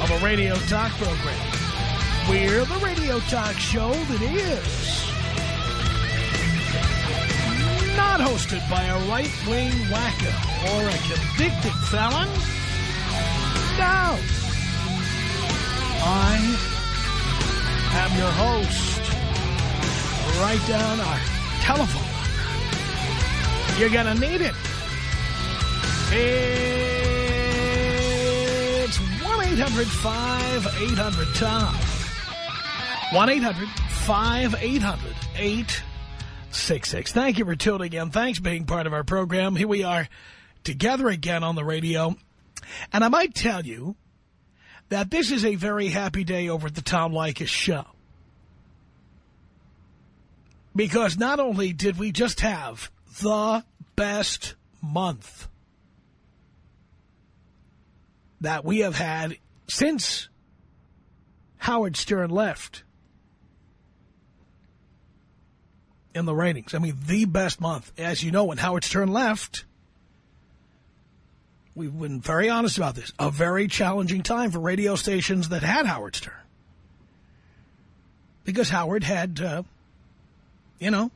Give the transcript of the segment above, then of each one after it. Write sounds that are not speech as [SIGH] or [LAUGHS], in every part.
of a radio talk program. We're the radio talk show that is not hosted by a right-wing wacko or a convicted felon. No. I am your host. Write down our telephone. You're going to need it. It's 1-800-5800-TOM. 1-800-5800-866. Thank you for tuning in. Thanks for being part of our program. Here we are together again on the radio. And I might tell you that this is a very happy day over at the Tom Leykis show. Because not only did we just have the best month that we have had since Howard Stern left in the ratings. I mean, the best month. As you know, when Howard Stern left, we've been very honest about this, a very challenging time for radio stations that had Howard Stern. Because Howard had, uh, you know,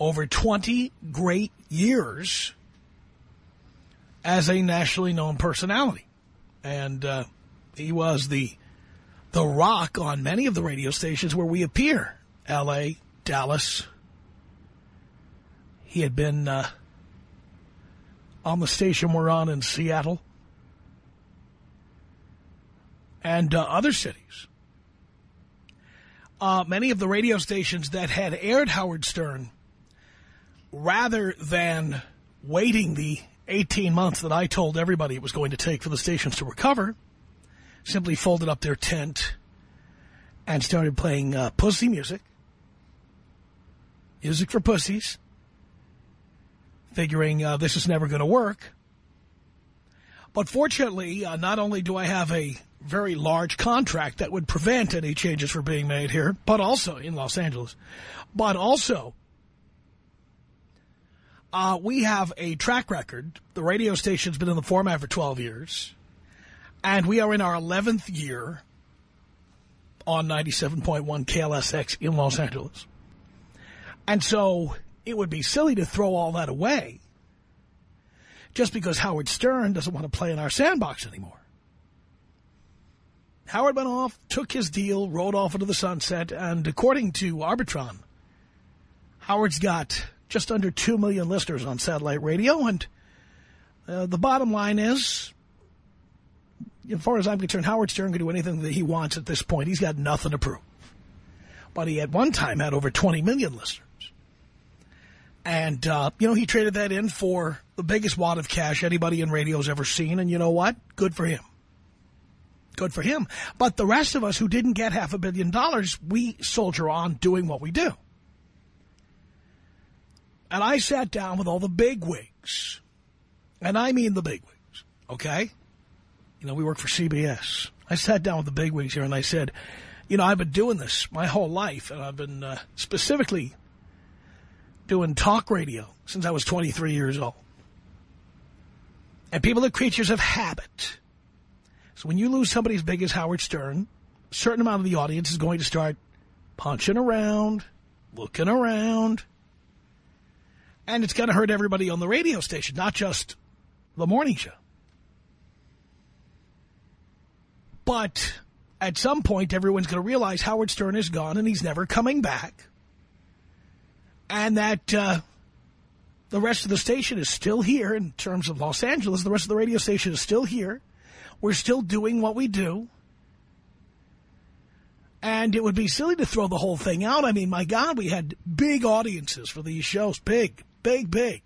over 20 great years as a nationally known personality. And uh, he was the the rock on many of the radio stations where we appear. L.A., Dallas. He had been uh, on the station we're on in Seattle. And uh, other cities. Uh, many of the radio stations that had aired Howard Stern, rather than waiting the 18 months that I told everybody it was going to take for the stations to recover, simply folded up their tent and started playing uh, pussy music. Music for pussies. Figuring uh, this is never going to work. But fortunately, uh, not only do I have a very large contract that would prevent any changes from being made here, but also in Los Angeles, but also uh, we have a track record. The radio station's been in the format for 12 years. And we are in our 11th year on 97.1 KLSX in Los Angeles. And so it would be silly to throw all that away just because Howard Stern doesn't want to play in our sandbox anymore. Howard went off, took his deal, rode off into the sunset, and according to Arbitron, Howard's got just under 2 million listeners on satellite radio. And uh, the bottom line is, as far as I'm concerned, Howard Stern can do anything that he wants at this point. He's got nothing to prove. But he at one time had over 20 million listeners. And, uh, you know, he traded that in for the biggest wad of cash anybody in radio's ever seen. And you know what? Good for him. Good for him. But the rest of us who didn't get half a billion dollars, we soldier on doing what we do. And I sat down with all the big wigs. And I mean the big wigs, okay? You know, we work for CBS. I sat down with the big wigs here and I said, you know, I've been doing this my whole life. And I've been uh, specifically doing talk radio since I was 23 years old. And people are creatures of habit. So when you lose somebody as big as Howard Stern, a certain amount of the audience is going to start punching around, looking around, and it's going to hurt everybody on the radio station, not just the morning show. But at some point, everyone's going to realize Howard Stern is gone and he's never coming back. And that uh, the rest of the station is still here in terms of Los Angeles. The rest of the radio station is still here. We're still doing what we do. And it would be silly to throw the whole thing out. I mean, my God, we had big audiences for these shows. Big, big, big.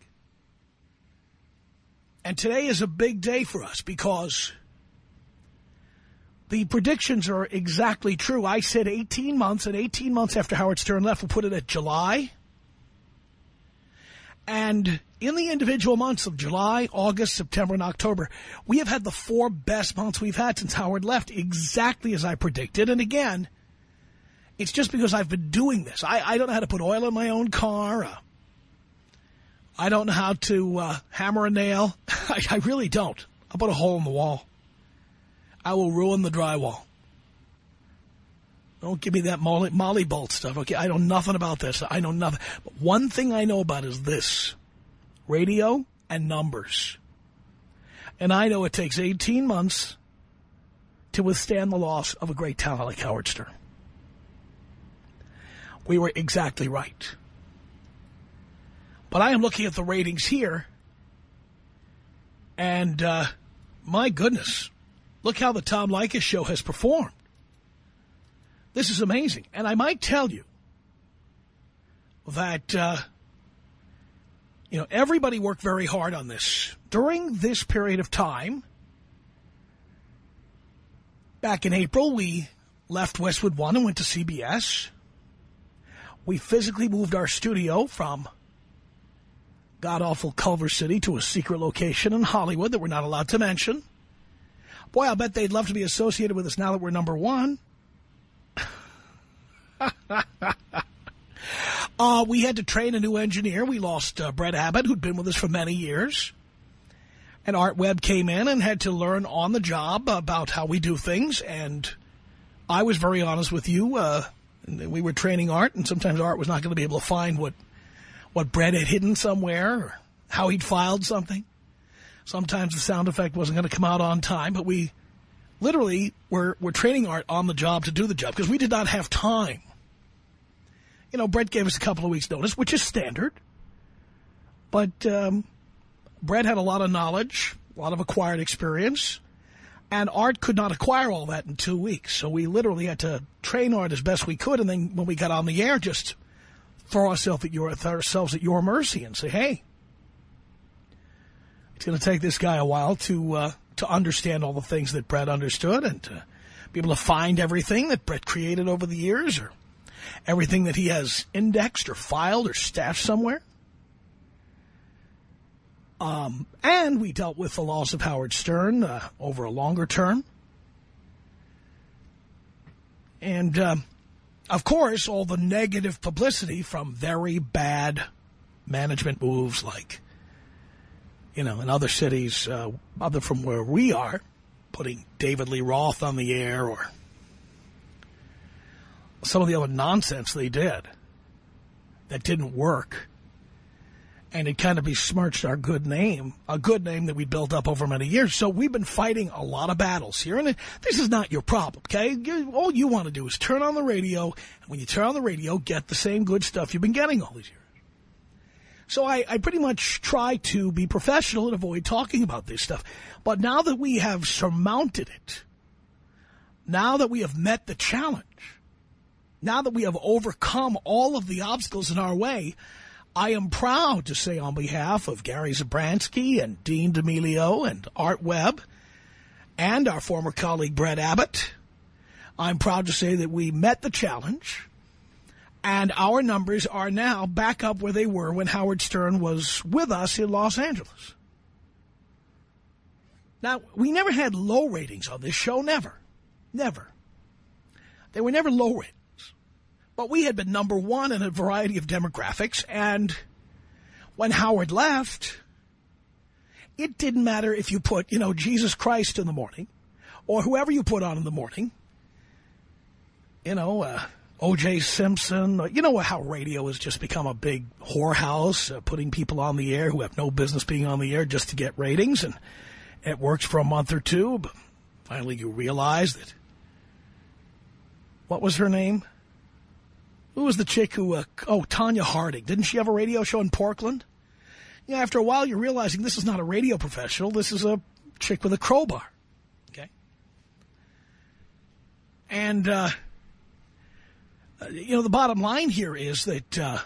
And today is a big day for us because the predictions are exactly true. I said 18 months, and 18 months after Howard Stern left, we'll put it at July. And in the individual months of July, August, September, and October, we have had the four best months we've had since Howard left, exactly as I predicted. And again, it's just because I've been doing this. I, I don't know how to put oil in my own car. Uh, I don't know how to uh, hammer a nail. [LAUGHS] I, I really don't. I'll put a hole in the wall. I will ruin the drywall. Don't give me that Molly, Molly Bolt stuff, okay? I know nothing about this. I know nothing. But one thing I know about is this. Radio and numbers. And I know it takes 18 months to withstand the loss of a great talent like Howard Stern. We were exactly right. But I am looking at the ratings here, and uh, my goodness, look how the Tom Leykis show has performed. This is amazing. And I might tell you that, uh, you know, everybody worked very hard on this. During this period of time, back in April, we left Westwood One and went to CBS. We physically moved our studio from god-awful Culver City to a secret location in Hollywood that we're not allowed to mention. Boy, I'll bet they'd love to be associated with us now that we're number one. [LAUGHS] uh, we had to train a new engineer. We lost uh, Brett Abbott, who'd been with us for many years. And Art Webb came in and had to learn on the job about how we do things. And I was very honest with you. Uh, we were training Art, and sometimes Art was not going to be able to find what, what Brett had hidden somewhere or how he'd filed something. Sometimes the sound effect wasn't going to come out on time, but we literally were, were training Art on the job to do the job because we did not have time you know, Brett gave us a couple of weeks' notice, which is standard. But um, Brett had a lot of knowledge, a lot of acquired experience, and Art could not acquire all that in two weeks. So we literally had to train Art as best we could, and then when we got on the air, just throw ourselves at your, ourselves at your mercy and say, hey, it's going to take this guy a while to uh, to understand all the things that Brett understood and to be able to find everything that Brett created over the years or everything that he has indexed or filed or stashed somewhere. Um, and we dealt with the loss of Howard Stern uh, over a longer term. And, um, of course, all the negative publicity from very bad management moves like, you know, in other cities, uh, other from where we are, putting David Lee Roth on the air or some of the other nonsense they did that didn't work. And it kind of besmirched our good name, a good name that we built up over many years. So we've been fighting a lot of battles here. And this is not your problem, okay? All you want to do is turn on the radio. And when you turn on the radio, get the same good stuff you've been getting all these years. So I, I pretty much try to be professional and avoid talking about this stuff. But now that we have surmounted it, now that we have met the challenge, now that we have overcome all of the obstacles in our way, I am proud to say on behalf of Gary Zabransky and Dean D'Amelio and Art Webb and our former colleague Brett Abbott, I'm proud to say that we met the challenge and our numbers are now back up where they were when Howard Stern was with us in Los Angeles. Now, we never had low ratings on this show, never. Never. They were never low ratings. But we had been number one in a variety of demographics, and when Howard left, it didn't matter if you put, you know, Jesus Christ in the morning, or whoever you put on in the morning, you know, uh, O.J. Simpson, you know how radio has just become a big whorehouse, uh, putting people on the air who have no business being on the air just to get ratings, and it works for a month or two, but finally you realize that, what was her name? Who was the chick who, uh, oh, Tonya Harding. Didn't she have a radio show in Portland? Yeah, after a while, you're realizing this is not a radio professional. This is a chick with a crowbar. Okay? And, uh, you know, the bottom line here is that uh,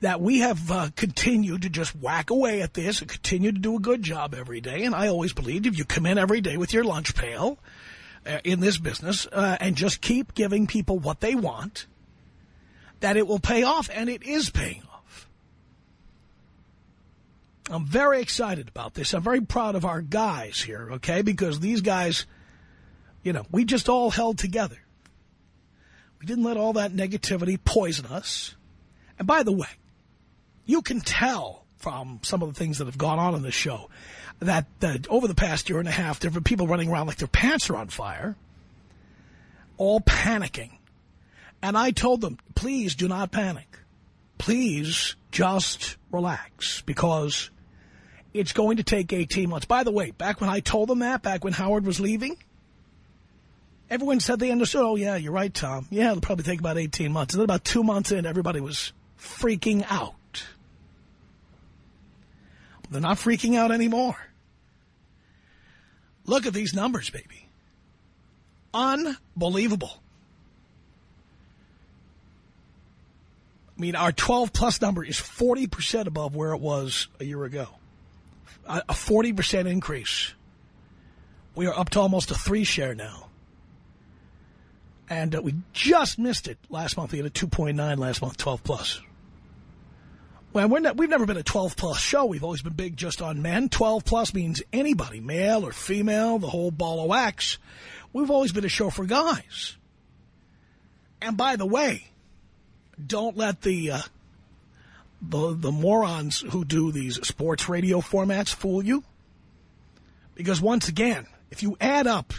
that we have uh, continued to just whack away at this and continue to do a good job every day. And I always believed if you come in every day with your lunch pail uh, in this business uh, and just keep giving people what they want, that it will pay off. And it is paying off. I'm very excited about this. I'm very proud of our guys here, okay? Because these guys, you know, we just all held together. We didn't let all that negativity poison us. And by the way, you can tell from some of the things that have gone on in this show that, over the past year and a half, there have been people running around like their pants are on fire, all panicking. And I told them, please do not panic. Please just relax because it's going to take 18 months. By the way, back when I told them that, back when Howard was leaving, everyone said they understood. Oh, yeah, you're right, Tom. Yeah, it'll probably take about 18 months. And then about two months in, everybody was freaking out. They're not freaking out anymore. Look at these numbers, baby. Unbelievable. I mean, our 12-plus number is 40% above where it was a year ago. A 40% increase. We are up to almost a three share now. And uh, we just missed it last month. We had a 2.9 last month, 12 plus. Well, we're not, we've never been a 12-plus show. We've always been big just on men. 12-plus means anybody, male or female, the whole ball of wax. We've always been a show for guys. And by the way, don't let the, uh, the, the morons who do these sports radio formats fool you. Because once again, if you add up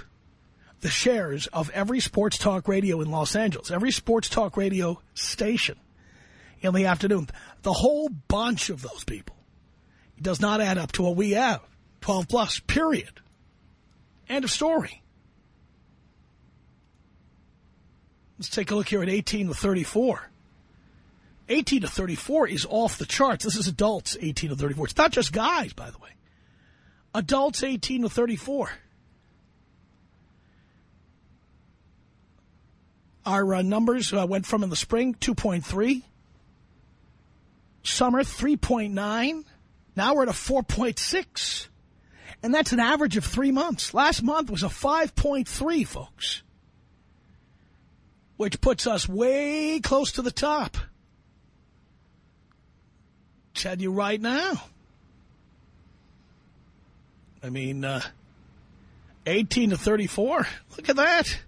the shares of every sports talk radio in Los Angeles, every sports talk radio station in the afternoon, the whole bunch of those people does not add up to what we have. 12 plus, period. End of story. Let's take a look here at 18 to 34. 18 to 34 is off the charts. This is adults 18 to 34. It's not just guys, by the way. Adults 18 to 34. Our uh, numbers uh, went from in the spring 2.3 Summer, 3.9. Now we're at a 4.6. And that's an average of three months. Last month was a 5.3, folks. Which puts us way close to the top. Tell you right now. I mean, uh, 18 to 34. Look at that.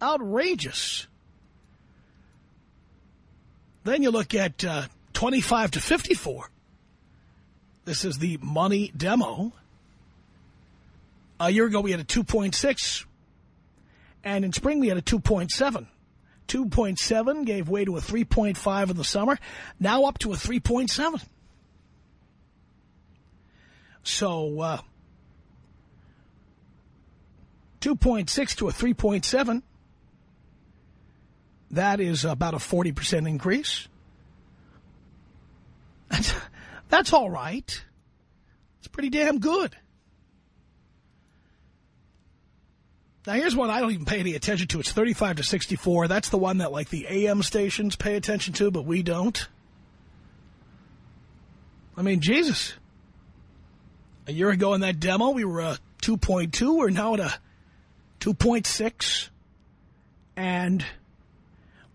Outrageous. Then you look at uh, 25 to 54. This is the money demo. A year ago, we had a 2.6. And in spring, we had a 2.7. 2.7 gave way to a 3.5 in the summer. Now up to a 3.7. So, uh, 2.6 to a 3.7. That is about a 40% increase. That's, that's all right. It's pretty damn good. Now, here's one I don't even pay any attention to. It's 35 to 64. That's the one that, like, the AM stations pay attention to, but we don't. I mean, Jesus. A year ago in that demo, we were a 2.2. We're now at a 2.6. And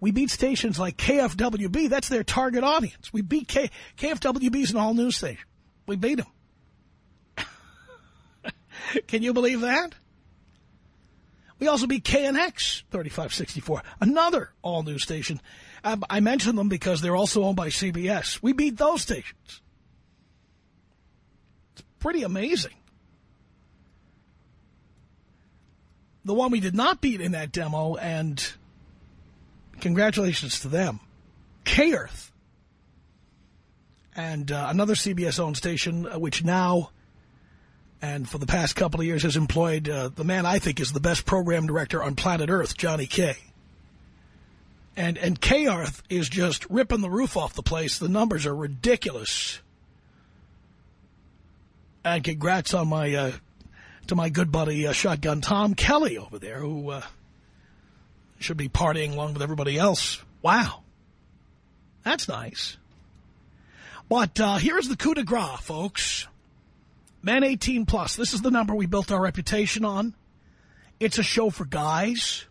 we beat stations like KFWB. That's their target audience. We beat K KFWB's an all-news station. We beat them. [LAUGHS] Can you believe that? We also beat KNX 3564, another all-news station. Um, I mention them because they're also owned by CBS. We beat those stations. It's pretty amazing. The one we did not beat in that demo, and Congratulations to them. K-Earth. And uh, another CBS-owned station, uh, which now and for the past couple of years has employed uh, the man I think is the best program director on planet Earth, Jhani Kaye. And, and K-Earth is just ripping the roof off the place. The numbers are ridiculous. And congrats on my, uh, to my good buddy, uh, Shotgun Tom Kelly over there, who uh, should be partying along with everybody else. Wow. That's nice. But uh, here's the coup de grace, folks. Men 18 plus. This is the number we built our reputation on. It's a show for guys.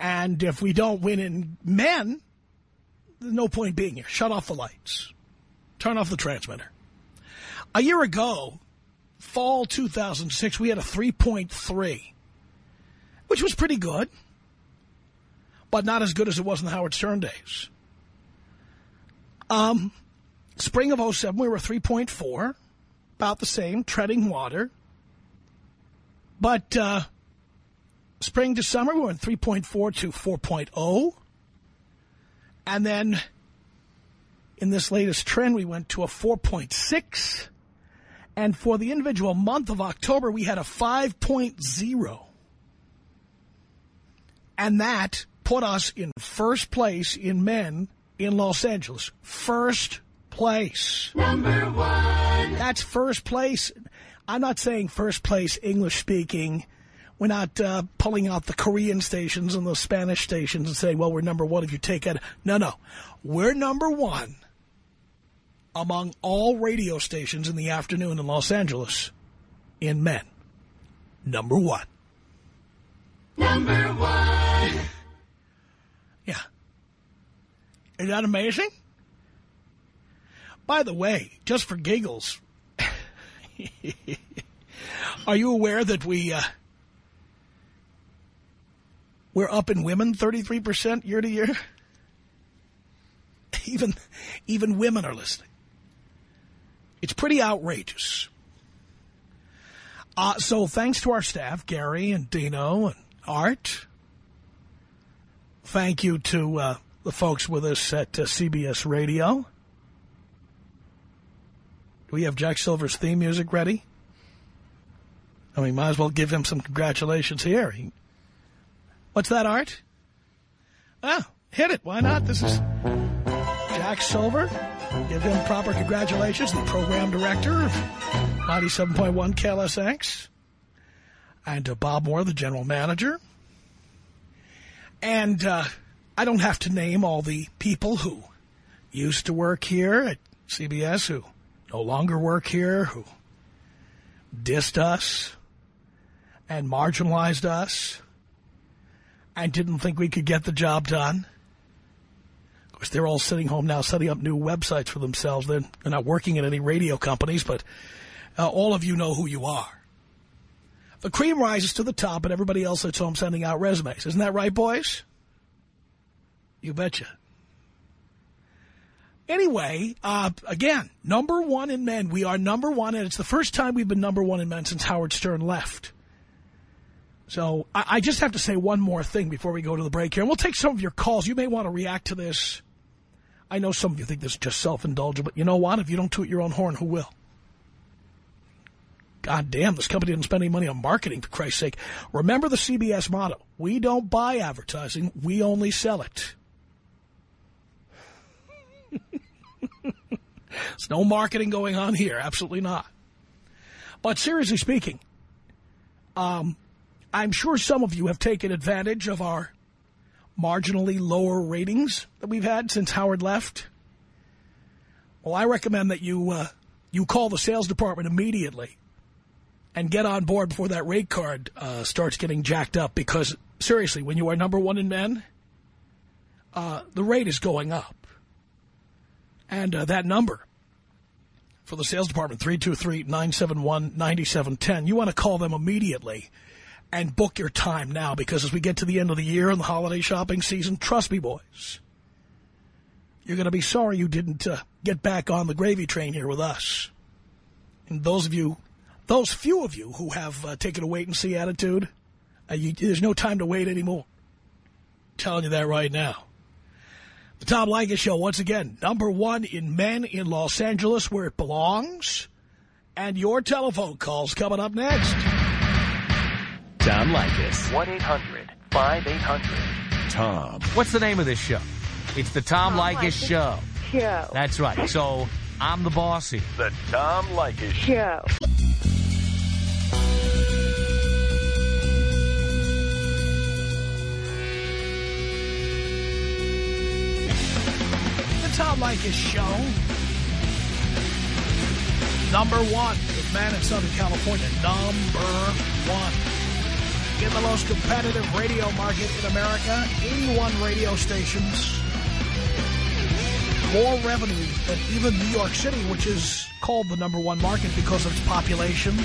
And if we don't win in men, there's no point being here. Shut off the lights. Turn off the transmitter. A year ago, fall 2006, we had a 3.3, which was pretty good, but not as good as it was in the Howard Stern days. Um, spring of 07, we were 3.4, about the same, treading water. But uh, spring to summer, we went 3.4 to 4.0. And then in this latest trend, we went to a 4.6. And for the individual month of October, we had a 5.0. And that put us in first place in men in Los Angeles. First place. Number one. That's first place. I'm not saying first place English speaking. We're not uh, pulling out the Korean stations and the Spanish stations and saying, well, we're number one if you take it. No, no. We're number one among all radio stations in the afternoon in Los Angeles in men. Number one. Number one. Yeah. Is that amazing? By the way, just for giggles, [LAUGHS] are you aware that we, uh, we're up in women 33% year to year? [LAUGHS] Even, even women are listening. It's pretty outrageous. Uh, so thanks to our staff, Gary and Dino and Art. Thank you to uh, the folks with us at uh, CBS Radio. Do we have Jack Silver's theme music ready? I mean, might as well give him some congratulations here. He, what's that, Art? Ah, hit it. Why not? This is Jack Silver. Give him proper congratulations, the program director of 97.1 KLSX. And uh, Bob Moore, the general manager. And uh, I don't have to name all the people who used to work here at CBS, who no longer work here, who dissed us and marginalized us and didn't think we could get the job done. Of course, they're all sitting home now setting up new websites for themselves. They're, they're not working at any radio companies, but uh, all of you know who you are. The cream rises to the top, and everybody else that's home sending out resumes. Isn't that right, boys? You betcha. Anyway, uh, again, number one in men. We are number one, and it's the first time we've been number one in men since Howard Stern left. So I, I just have to say one more thing before we go to the break here. And we'll take some of your calls. You may want to react to this. I know some of you think this is just self-indulgent, but you know what? If you don't toot your own horn, who will? God damn, this company didn't spend any money on marketing, for Christ's sake. Remember the CBS motto. We don't buy advertising. We only sell it. [LAUGHS] There's no marketing going on here. Absolutely not. But seriously speaking, um, I'm sure some of you have taken advantage of our marginally lower ratings that we've had since Howard left. Well, I recommend that you uh, you call the sales department immediately and get on board before that rate card uh, starts getting jacked up. Because, seriously, when you are number one in men, uh, the rate is going up. And uh, that number for the sales department, 323-971-9710, you want to call them immediately and book your time now. Because as we get to the end of the year and the holiday shopping season, trust me, boys, you're going to be sorry you didn't uh, get back on the gravy train here with us. And those of you those few of you who have uh, taken a wait-and-see attitude, uh, you, there's no time to wait anymore. I'm telling you that right now. The Tom Leykis Show, once again, number one in men in Los Angeles where it belongs. And your telephone calls coming up next. Tom Leykis. 1-800-5800-TOM. What's the name of this show? It's the Tom, Tom Leykis Leykis Show. Show. That's right. So I'm the boss here. The Tom Leykis Show. Tom Tom Show. Number one, the man in Southern California. Number one. In the most competitive radio market in America, 81 radio stations. More revenue than even New York City, which is called the number one market because of its population.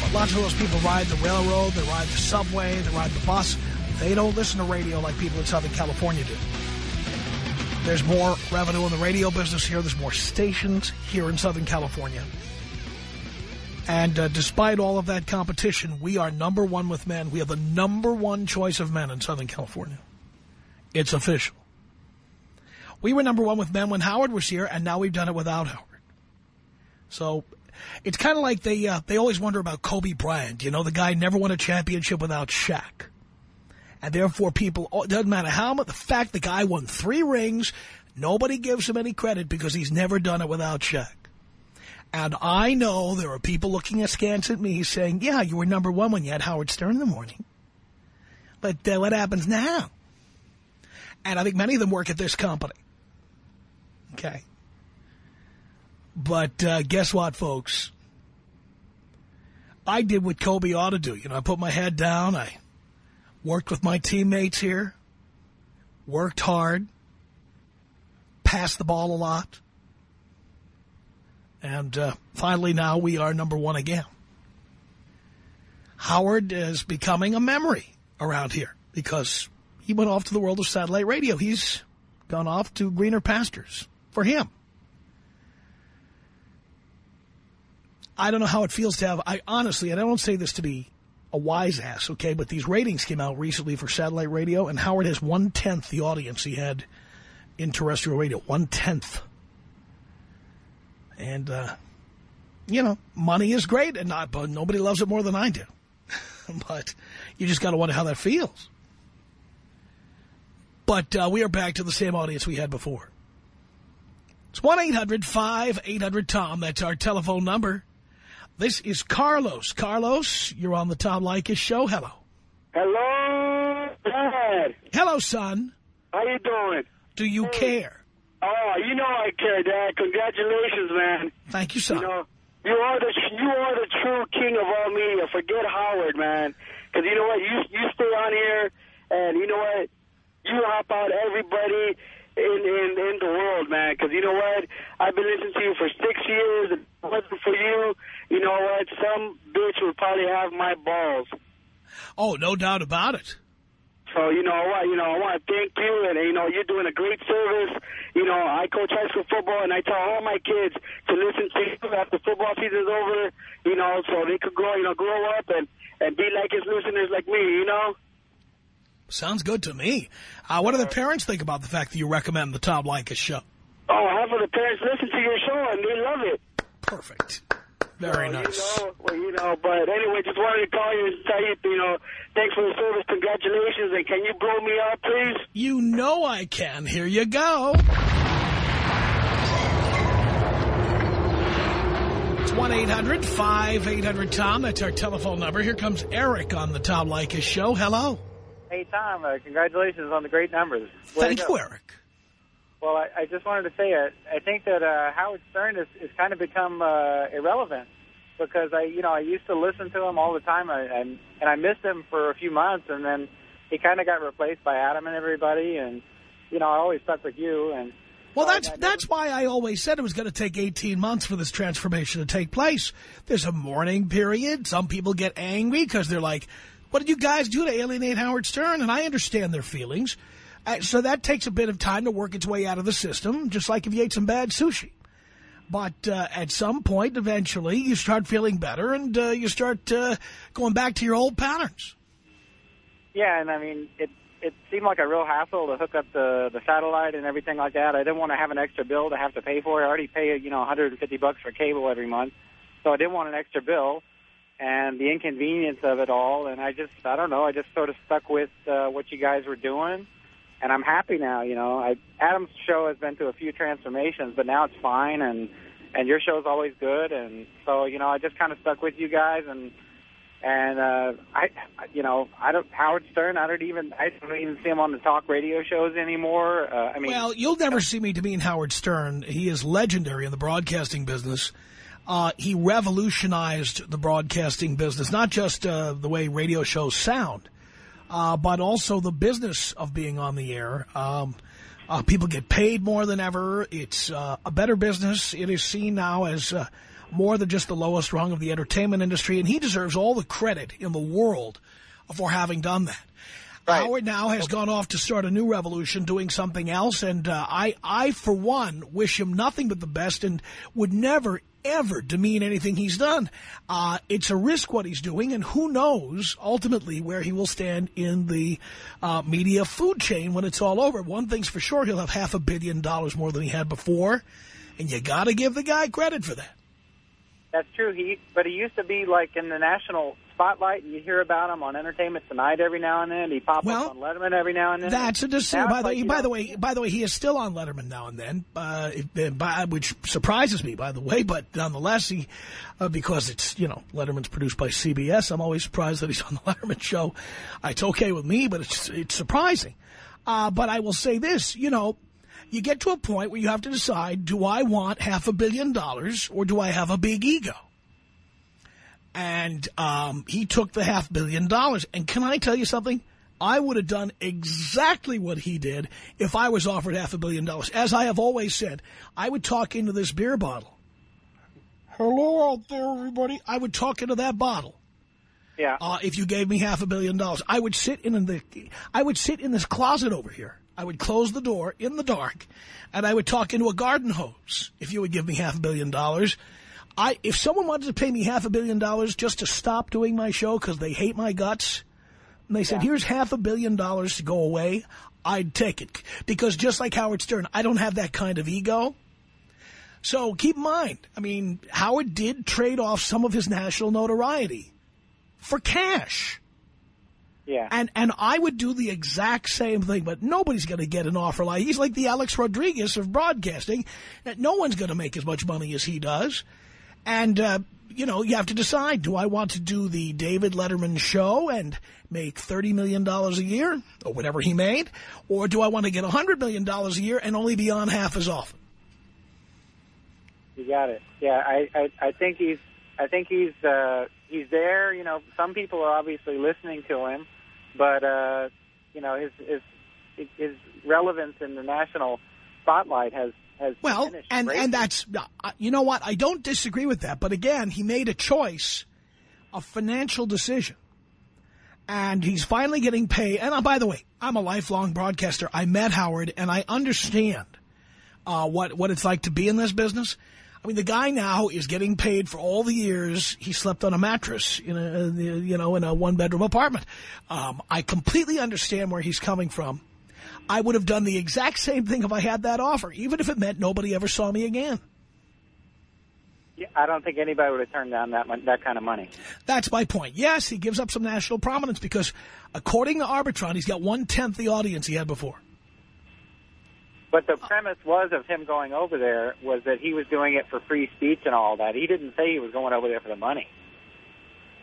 But lots of those people ride the railroad, they ride the subway, they ride the bus. They don't listen to radio like people in Southern California do. There's more revenue in the radio business here. There's more stations here in Southern California. And uh, despite all of that competition, we are number one with men. We are the number one choice of men in Southern California. It's official. We were number one with men when Howard was here, and now we've done it without Howard. So it's kind of like they uh, they always wonder about Kobe Bryant. You know, the guy never won a championship without Shaq. And therefore, people, oh, it doesn't matter how much, the fact the guy won three rings, nobody gives him any credit because he's never done it without Shaq. And I know there are people looking askance at me saying, yeah, you were number one when you had Howard Stern in the morning. But uh, what happens now? And I think many of them work at this company. Okay. But uh, guess what, folks? I did what Kobe ought to do. You know, I put my head down. I worked with my teammates here, worked hard, passed the ball a lot. And uh, finally now we are number one again. Howard is becoming a memory around here because he went off to the world of satellite radio. He's gone off to greener pastures for him. I don't know how it feels to have, I honestly, and I don't say this to be a wise ass, okay? But these ratings came out recently for satellite radio, and Howard has one-tenth the audience he had in terrestrial radio. One-tenth. And, uh, you know, money is great, and not, but nobody loves it more than I do. [LAUGHS] but you just got to wonder how that feels. But uh, we are back to the same audience we had before. It's 1-800-5800-TOM. That's our telephone number. This is Carlos. Carlos, you're on the Tom Leykis show. Hello. Hello, Dad. Hello, son. How you doing? Do you hey. care? Oh, you know I care, Dad. Congratulations, man. Thank you, son. You know, you are the you are the true king of all media. Forget Howard, man. Because you know what? You you stay on here, and you know what? You help out everybody in, in, in the world, man. Because you know what? I've been listening to you for six years. Wasn't for you, you know what? Some bitch would probably have my balls. Oh, no doubt about it. So, you know what, you know, I want to thank you, and, you know, you're doing a great service. You know, I coach high school football, and I tell all my kids to listen to you after football season's over, you know, so they could grow, you know, grow up and, and be like his listeners like me, you know? Sounds good to me. Uh, what do the parents think about the fact that you recommend the Tom Leykis show? Oh, half of the parents listen to your show, and they love it. Perfect. Very so, nice. You know, well, you know, but anyway, just wanted to call you and tell you, you know, thanks for the service, congratulations, and can you blow me up, please? You know I can. Here you go. It's 1-800-5800-TOM. That's our telephone number. Here comes Eric on the Tom Leykis show. Hello. Hey, Tom, uh, congratulations on the great numbers. Way Thank you, Eric. Well, I, I, just wanted to say, uh, I think that uh, Howard Stern has, has kind of become uh, irrelevant because I, you know, I used to listen to him all the time, and and I missed him for a few months, and then he kind of got replaced by Adam and everybody, and you know, I always stuck with you, and. Well, that's that's why I always said it was going to take 18 months for this transformation to take place. There's a mourning period. Some people get angry because they're like, what did you guys do to alienate Howard Stern? And I understand their feelings. Uh, so that takes a bit of time to work its way out of the system, just like if you ate some bad sushi. But uh, at some point, eventually, you start feeling better and uh, you start uh, going back to your old patterns. Yeah, and I mean, it it seemed like a real hassle to hook up the the satellite and everything like that. I didn't want to have an extra bill to have to pay for. I already pay, you know, 150 bucks for cable every month, so I didn't want an extra bill and the inconvenience of it all. And I just, I don't know, I just sort of stuck with uh, what you guys were doing and I'm happy now. You know, I, Adam's show has been through a few transformations, but now it's fine, and and your show's always good, and so you know, I just kind of stuck with you guys, and And uh, I, you know, I don't Howard Stern. I don't even I don't even see him on the talk radio shows anymore. Uh, I mean, well, you'll never see me demean Howard Stern. He is legendary in the broadcasting business. Uh, he revolutionized the broadcasting business, not just uh, the way radio shows sound, uh, but also the business of being on the air. Um, uh, people get paid more than ever. It's uh, a better business. It is seen now as uh, more than just the lowest rung of the entertainment industry, and he deserves all the credit in the world for having done that. Right. Howard now has gone off to start a new revolution doing something else, and uh, I, I, for one, wish him nothing but the best and would never, ever demean anything he's done. Uh, it's a risk what he's doing, and who knows, ultimately, where he will stand in the uh, media food chain when it's all over. One thing's for sure, he'll have half a billion dollars more than he had before, and you got to give the guy credit for that. That's true. He, but he used to be like in the national spotlight, and you hear about him on Entertainment Tonight every now and then. He pops well, up on Letterman every now and then. That's a decision. By the like, by the way, by the way, he is still on Letterman now and then, uh, by, which surprises me. By the way, but nonetheless, he uh, because it's you know Letterman's produced by CBS. I'm always surprised that he's on the [LAUGHS] Letterman show. It's okay with me, but it's it's surprising. Uh, but I will say this, you know, you get to a point where you have to decide, do I want half a billion dollars or do I have a big ego? And um, he took the half billion dollars. And can I tell you something? I would have done exactly what he did if I was offered half a billion dollars. As I have always said, I would talk into this beer bottle. Hello out there, everybody. I would talk into that bottle. Yeah. Uh, if you gave me half a billion dollars, I would sit in the, I would sit in this closet over here I would close the door in the dark, and I would talk into a garden hose if you would give me half a billion dollars. I, if someone wanted to pay me half a billion dollars just to stop doing my show because they hate my guts, and they said, yeah. here's half a billion dollars to go away, I'd take it. Because just like Howard Stern, I don't have that kind of ego. So keep in mind, I mean, Howard did trade off some of his national notoriety for cash. Yeah. And and I would do the exact same thing, but nobody's going to get an offer like he's like the Alex Rodriguez of broadcasting. No one's going to make as much money as he does. And, uh, you know, you have to decide, do I want to do the David Letterman show and make $30 million a year or whatever he made? Or do I want to get a $100 million a year and only be on half as often? You got it. Yeah, I, I, I think he's, I think he's, uh, he's there. You know, some people are obviously listening to him but uh, you know his his his relevance in the national spotlight has has well, and greatly. and that's uh, you know what I don't disagree with that, but again he made a choice, a financial decision, and he's finally getting paid. And uh, by the way, I'm a lifelong broadcaster. I met Howard, and I understand uh, what what it's like to be in this business. I mean, the guy now is getting paid for all the years he slept on a mattress in a, you know, in a one-bedroom apartment. Um, I completely understand where he's coming from. I would have done the exact same thing if I had that offer, even if it meant nobody ever saw me again. Yeah, I don't think anybody would have turned down that that kind of money. That's my point. Yes, he gives up some national prominence because, according to Arbitron, he's got one-tenth the audience he had before. But the premise was of him going over there was that he was doing it for free speech and all that. He didn't say he was going over there for the money.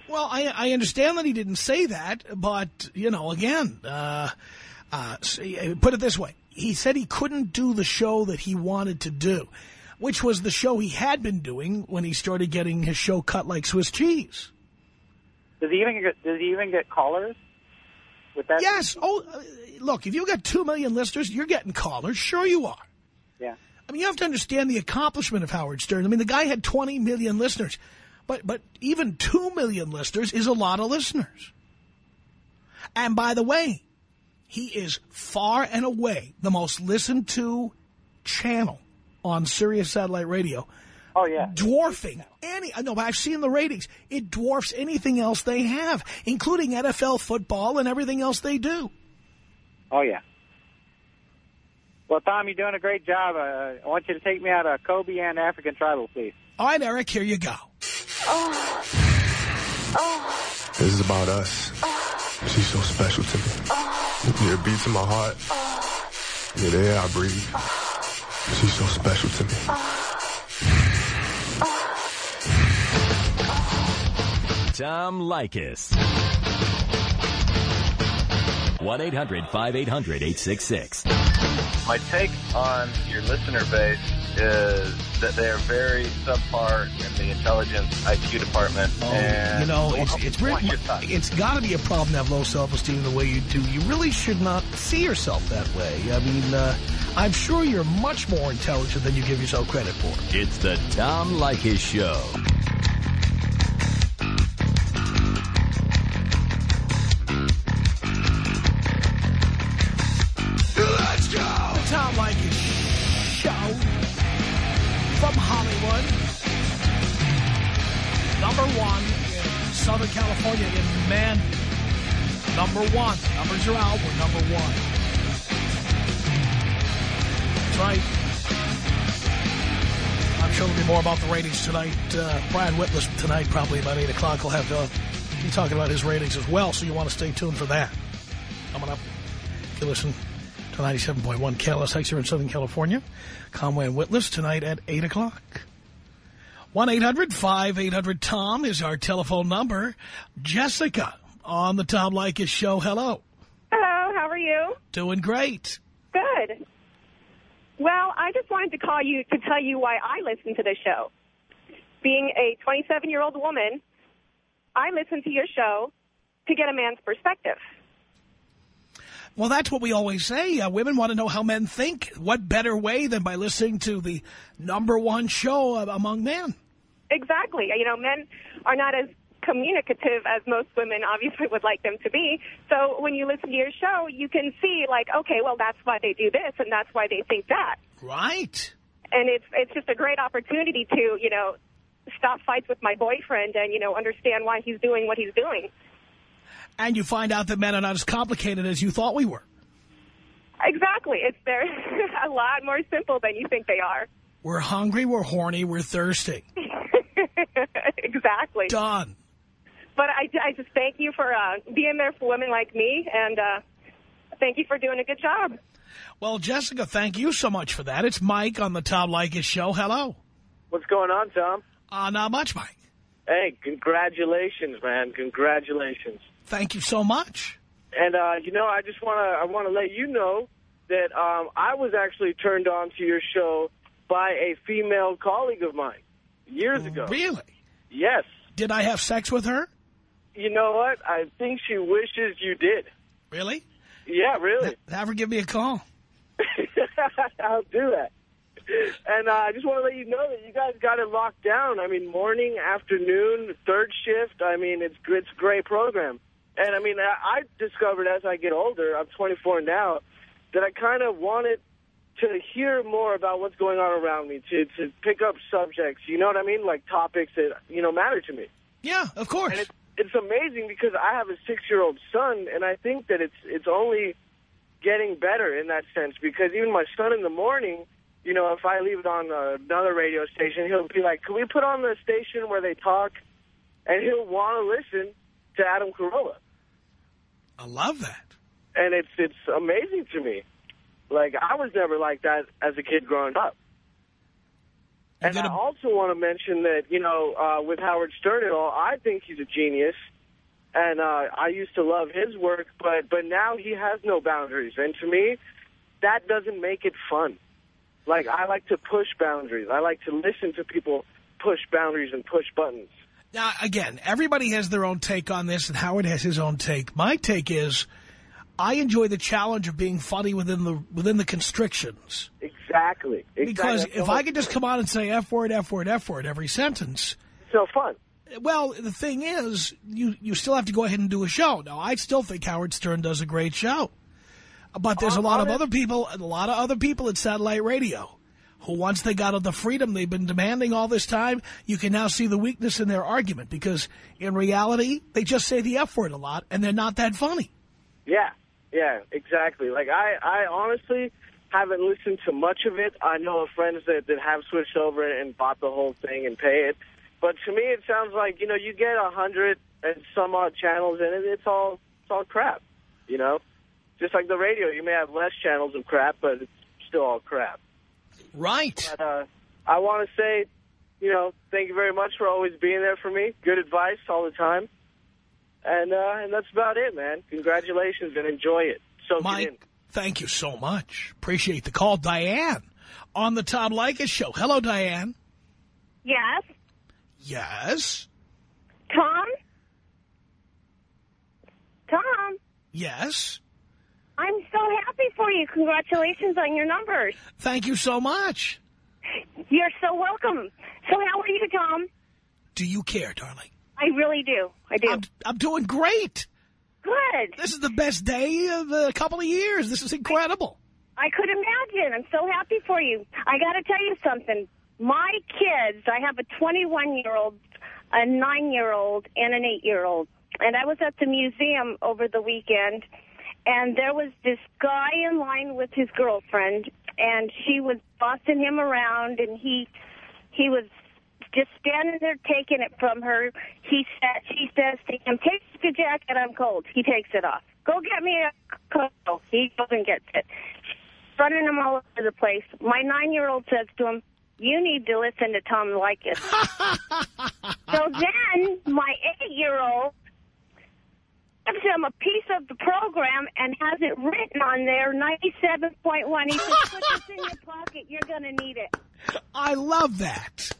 Well, I, I understand that he didn't say that, but, you know, again, uh, uh, put it this way. He said he couldn't do the show that he wanted to do, which was the show he had been doing when he started getting his show cut like Swiss cheese. Does he even get, does he even get callers? With that? Yes. Oh, uh, look, if you got two million listeners, you're getting callers. Sure you are. Yeah. I mean, you have to understand the accomplishment of Howard Stern. I mean, the guy had 20 million listeners. But, but even 2 million listeners is a lot of listeners. And by the way, he is far and away the most listened to channel on Sirius Satellite Radio Oh, yeah. Dwarfing any, no, but I've seen the ratings. It dwarfs anything else they have, including NFL football and everything else they do. Oh, yeah. Well, Tom, you're doing a great job. Uh, I want you to take me out of Kobe and African Tribal, please. All right, Eric, here you go. Oh. Oh. This is about us. Oh. She's so special to me. Oh. Yeah, beats in my heart. Oh. Yeah, the air I breathe. Oh. She's so special to me. Tom Leykis. 1-800-5800-866. My take on your listener base is that they are very subpar in the intelligence IQ department. Oh, and you know, it's it's really, want your thoughts. it's got to be a problem to have low self-esteem the way you do. You really should not see yourself that way. I mean, uh, I'm sure you're much more intelligent than you give yourself credit for. It's the Tom Leykis Show. Number one in Southern California in men. Number one. Numbers are out. We're number one. That's right. I'm sure there'll be more about the ratings tonight. Uh, Brian Whitless tonight, probably about 8 o'clock, will have to be talking about his ratings as well, so you want to stay tuned for that. Coming up, you listen to 97.1 KLSX here in Southern California. Conway and Whitless tonight at 8 o'clock. 1-800-5800-TOM is our telephone number. Jessica on the Tom Leykis show. Hello. Hello, how are you? Doing great. Good. Well, I just wanted to call you to tell you why I listen to this show. Being a 27-year-old woman, I listen to your show to get a man's perspective. Well, that's what we always say. Uh, women want to know how men think. What better way than by listening to the number one show uh, among men? Exactly. You know, men are not as communicative as most women obviously [LAUGHS] would like them to be. So when you listen to your show, you can see like, okay, well, that's why they do this and that's why they think that. Right. And it's it's just a great opportunity to, you know, stop fights with my boyfriend and, you know, understand why he's doing what he's doing. And you find out that men are not as complicated as you thought we were. Exactly. It's they're [LAUGHS] a lot more simple than you think they are. We're hungry, we're horny, we're thirsty. [LAUGHS] exactly. Done. But I, I just thank you for uh, being there for women like me, and uh, thank you for doing a good job. Well, Jessica, thank you so much for that. It's Mike on the Tom Leykis show. Hello. What's going on, Tom? Uh, not much, Mike. Hey, congratulations, man. Congratulations. Thank you so much. And, uh, you know, I just want to I want to let you know that um, I was actually turned on to your show by a female colleague of mine years ago. Really? Yes. Did I have sex with her? You know what? I think she wishes you did. Really? Yeah, really. Have her give me a call. [LAUGHS] I'll do that. And uh, I just want to let you know that you guys got it locked down. I mean, morning, afternoon, third shift. I mean, it's it's a great program. And I mean, I, I discovered as I get older, I'm 24 now, that I kind of wanted to hear more about what's going on around me, to to pick up subjects. You know what I mean? Like topics that you know matter to me. Yeah, of course. And it's, it's amazing because I have a six-year-old son, and I think that it's it's only getting better in that sense because even my son in the morning, you know, if I leave it on uh, another radio station, he'll be like, can we put on the station where they talk? And he'll want to listen to Adam Carolla. I love that. And it's it's amazing to me. Like, I was never like that as a kid growing up. And I also want to mention that, you know, uh, with Howard Stern and all, I think he's a genius. And uh, I used to love his work, but but now he has no boundaries. And to me, that doesn't make it fun. Like, I like to push boundaries. I like to listen to people push boundaries and push buttons. Now, again, everybody has their own take on this, and Howard has his own take. My take is I enjoy the challenge of being funny within the within the constrictions. Exactly. exactly. Because That's if I could just come on and say F word, F word, F word every sentence. It's no fun. Well, the thing is, you, you still have to go ahead and do a show. Now, I still think Howard Stern does a great show. But there's a lot of other people, a lot of other people at satellite radio who once they got the freedom they've been demanding all this time, you can now see the weakness in their argument because in reality, they just say the F word a lot and they're not that funny. Yeah, yeah, exactly. Like, I, I honestly haven't listened to much of it. I know of friends that, that have switched over and bought the whole thing and pay it. But to me, it sounds like, you know, you get a hundred and some odd channels and it, it's all, it's all crap, you know? Just like the radio, you may have less channels of crap, but it's still all crap. Right. But, uh, I want to say you know, thank you very much for always being there for me. Good advice all the time. And uh, and that's about it, man. Congratulations and enjoy it. So Mike, thank you so much. Appreciate the call. Diane on the Tom Leykis show. Hello, Diane. Yes. Yes. Tom? Tom? Yes. I'm so happy for you. Congratulations on your numbers. Thank you so much. You're so welcome. So how are you, Tom? Do you care, darling? I really do. I do. I'm, I'm doing great. Good. This is the best day of a couple of years. This is incredible. I could imagine. I'm so happy for you. I got to tell you something. My kids, I have a 21-year-old, a 9-year-old, and an 8-year-old. And I was at the museum over the weekend, and there was this guy in line with his girlfriend, and she was bossing him around, and he he was just standing there taking it from her. He said, she says to him, take your jacket, I'm cold. He takes it off. Go get me a coat. He goes and gets it. She's running him all over the place. My nine-year-old says to him, you need to listen to Tom Leykis. [LAUGHS] so then my eight-year-old gives him a piece of the program and has it written on there, 97.1. He says, put this in your pocket. You're going to need it. I love that.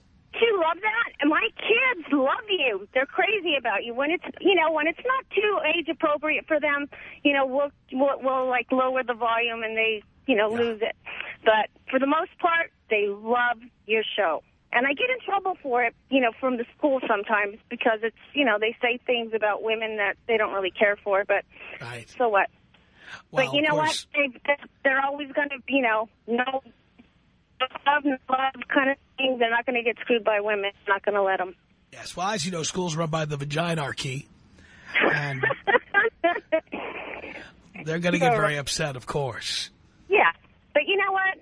You love that? And my kids love you. They're crazy about you. When it's, you know, when it's not too age appropriate for them, you know, we'll, we'll, we'll like lower the volume and they, you know, yeah. lose it. But for the most part, they love your show. And I get in trouble for it, you know, from the school sometimes because it's, you know, they say things about women that they don't really care for. But right. so what? Well, but you know what? They, they're always going to, you know, know love, love kind of thing. They're not going to get screwed by women. Not going to let them. Yes. Well, as you know, school's run by the vaginarchy. And [LAUGHS] they're going to get very upset, of course. Yeah. But you know what?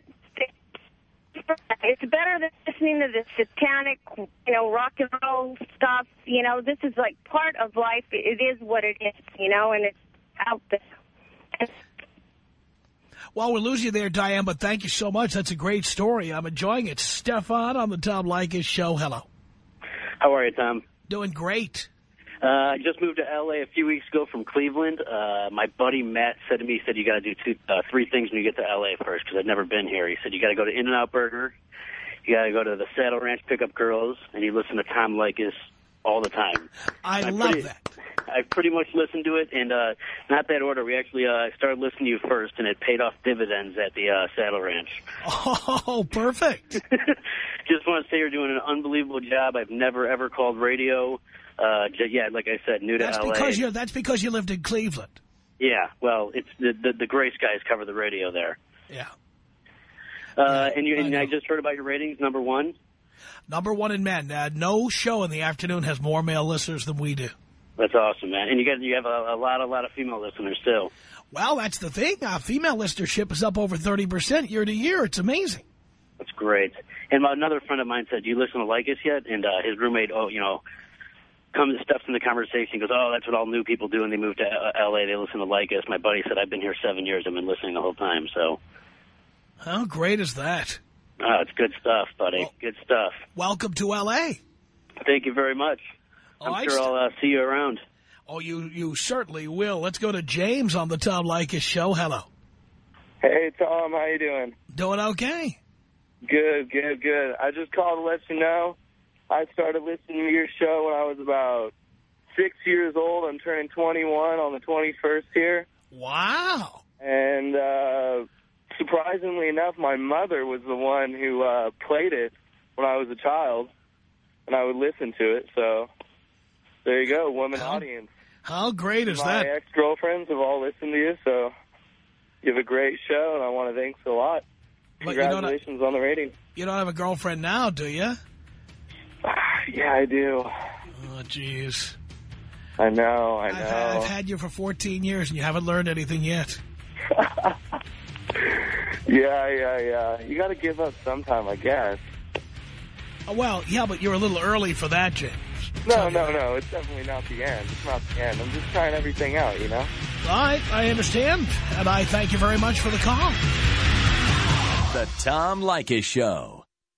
It's better than listening to the satanic, you know, rock and roll stuff. You know, this is like part of life. It is what it is, you know, and it's out there. Well, we'll lose you there, Diane, but thank you so much. That's a great story. I'm enjoying it. Stefan on the Tom Leykis show. Hello. How are you, Tom? Doing great. Uh, I just moved to L.A. a few weeks ago from Cleveland. Uh, my buddy Matt said to me, he said, you got to do two, uh, three things when you get to L.A. first, because I've never been here. He said, you got to go to In-N-Out Burger, you got to go to the Saddle Ranch Pickup Girls, and you listen to Tom Leykis all the time. I And love pretty, that. I pretty much listened to it, and uh, not that order. We actually uh, started listening to you first, and it paid off dividends at the uh, Saddle Ranch. Oh, [LAUGHS] perfect. [LAUGHS] Just want to say you're doing an unbelievable job. I've never, ever called radio. Uh, yeah, like I said, new to That's L.A. because you're, that's because you lived in Cleveland. Yeah, well, it's the, the the Grace guys cover the radio there. Yeah. Uh, and you and know. I just heard about your ratings. Number one. Number one in men. Uh, no show in the afternoon has more male listeners than we do. That's awesome, man. And you got you have a, a lot, a lot of female listeners too. Well, that's the thing. Uh, female listenership is up over 30% year to year. It's amazing. That's great. And my, another friend of mine said, "Do you listen to Leykis yet?" And uh, his roommate, oh, you know, comes steps in the conversation. Goes, "Oh, that's what all new people do when they move to uh, L.A. They listen to Leykis." My buddy said, "I've been here seven years. I've been listening the whole time." So, How great is that? Oh, it's good stuff, buddy. good stuff. Welcome to L.A. Thank you very much. Oh, I'm I sure I'll uh, see you around. Oh, you, you certainly will. Let's go to James on the Tom Leykis show. Hello. Hey, Tom, how you doing? Doing okay. Good, good, good. I just called to let you know I started listening to your show when I was about six years old. I'm turning 21 on the 21st here. Wow. And uh, surprisingly enough, my mother was the one who uh, played it when I was a child, and I would listen to it. So there you go, woman audience. How great is my that? My ex-girlfriends have all listened to you, so you have a great show, and I want to thanks a lot. Congratulations on the rating. You don't have a girlfriend now, do you? Yeah, I do. Oh, jeez. I know, I I've, know. I've had you for 14 years, and you haven't learned anything yet. [LAUGHS] Yeah, yeah, yeah. You got to give up sometime, I guess. Oh, well, yeah, but you're a little early for that, James. No, no, no. It's definitely not the end. It's not the end. I'm just trying everything out, you know? All right, I understand, and I thank you very much for the call. The Tom Leykis Show.